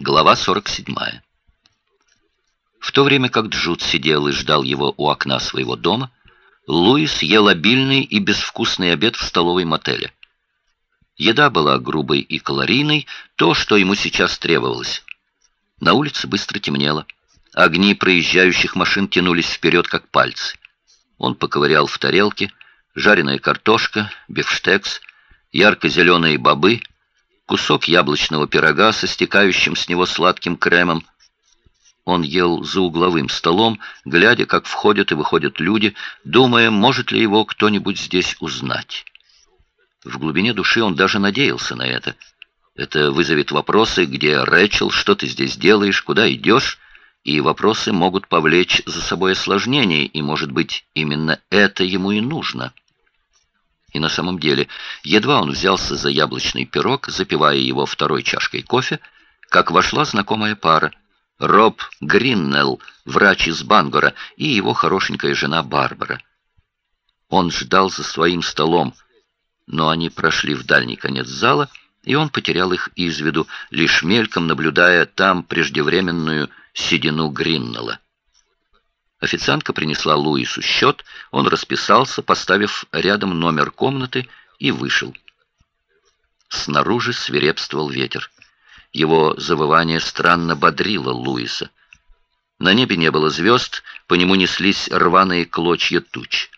Глава 47. В то время как Джуд сидел и ждал его у окна своего дома, Луис ел обильный и безвкусный обед в столовой мотеля. Еда была грубой и калорийной, то, что ему сейчас требовалось. На улице быстро темнело. Огни проезжающих машин тянулись вперед, как пальцы. Он поковырял в тарелке жареная картошка, бифштекс, ярко-зеленые бобы — кусок яблочного пирога со стекающим с него сладким кремом. Он ел за угловым столом, глядя, как входят и выходят люди, думая, может ли его кто-нибудь здесь узнать. В глубине души он даже надеялся на это. Это вызовет вопросы, где Рэчел, что ты здесь делаешь, куда идешь, и вопросы могут повлечь за собой осложнения, и, может быть, именно это ему и нужно. И на самом деле, едва он взялся за яблочный пирог, запивая его второй чашкой кофе, как вошла знакомая пара. Роб Гриннелл, врач из Бангора, и его хорошенькая жена Барбара. Он ждал за своим столом, но они прошли в дальний конец зала, и он потерял их из виду, лишь мельком наблюдая там преждевременную седину Гриннелла. Официантка принесла Луису счет, он расписался, поставив рядом номер комнаты, и вышел. Снаружи свирепствовал ветер. Его завывание странно бодрило Луиса. На небе не было звезд, по нему неслись рваные клочья туч.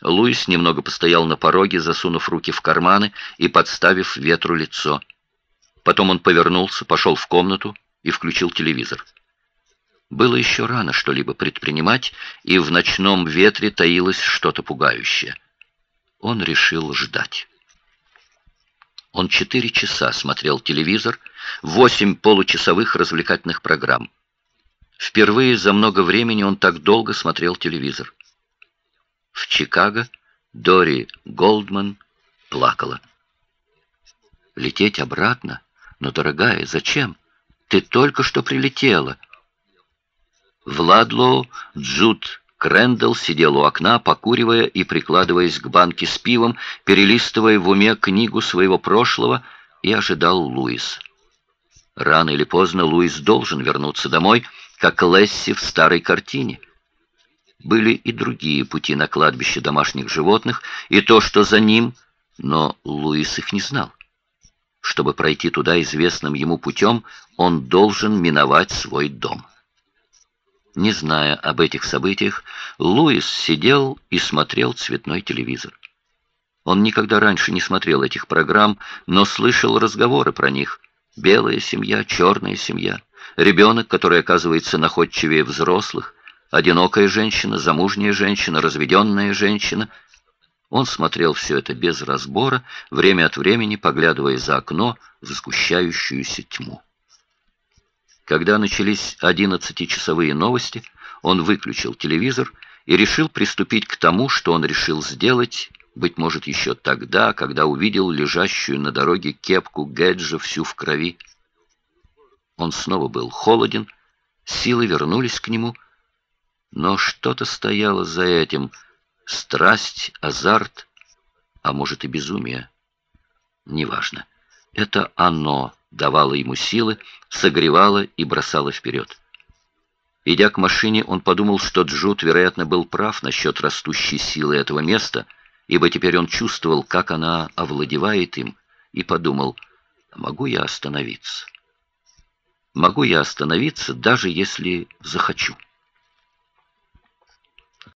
Луис немного постоял на пороге, засунув руки в карманы и подставив ветру лицо. Потом он повернулся, пошел в комнату и включил телевизор. Было еще рано что-либо предпринимать, и в ночном ветре таилось что-то пугающее. Он решил ждать. Он четыре часа смотрел телевизор, восемь получасовых развлекательных программ. Впервые за много времени он так долго смотрел телевизор. В Чикаго Дори Голдман плакала. «Лететь обратно? Но, дорогая, зачем? Ты только что прилетела». В Ладлоу Джуд Крэндалл сидел у окна, покуривая и прикладываясь к банке с пивом, перелистывая в уме книгу своего прошлого, и ожидал Луис. Рано или поздно Луис должен вернуться домой, как Лесси в старой картине. Были и другие пути на кладбище домашних животных, и то, что за ним, но Луис их не знал. Чтобы пройти туда известным ему путем, он должен миновать свой дом. Не зная об этих событиях, Луис сидел и смотрел цветной телевизор. Он никогда раньше не смотрел этих программ, но слышал разговоры про них. Белая семья, черная семья, ребенок, который оказывается находчивее взрослых, одинокая женщина, замужняя женщина, разведенная женщина. Он смотрел все это без разбора, время от времени поглядывая за окно в сгущающуюся тьму. Когда начались одиннадцатичасовые новости, он выключил телевизор и решил приступить к тому, что он решил сделать, быть может, еще тогда, когда увидел лежащую на дороге кепку Гэджа всю в крови. Он снова был холоден, силы вернулись к нему, но что-то стояло за этим — страсть, азарт, а может и безумие. Неважно. Это оно давало ему силы, согревало и бросало вперед. Идя к машине, он подумал, что Джуд, вероятно, был прав насчет растущей силы этого места, ибо теперь он чувствовал, как она овладевает им, и подумал, могу я остановиться? Могу я остановиться, даже если захочу.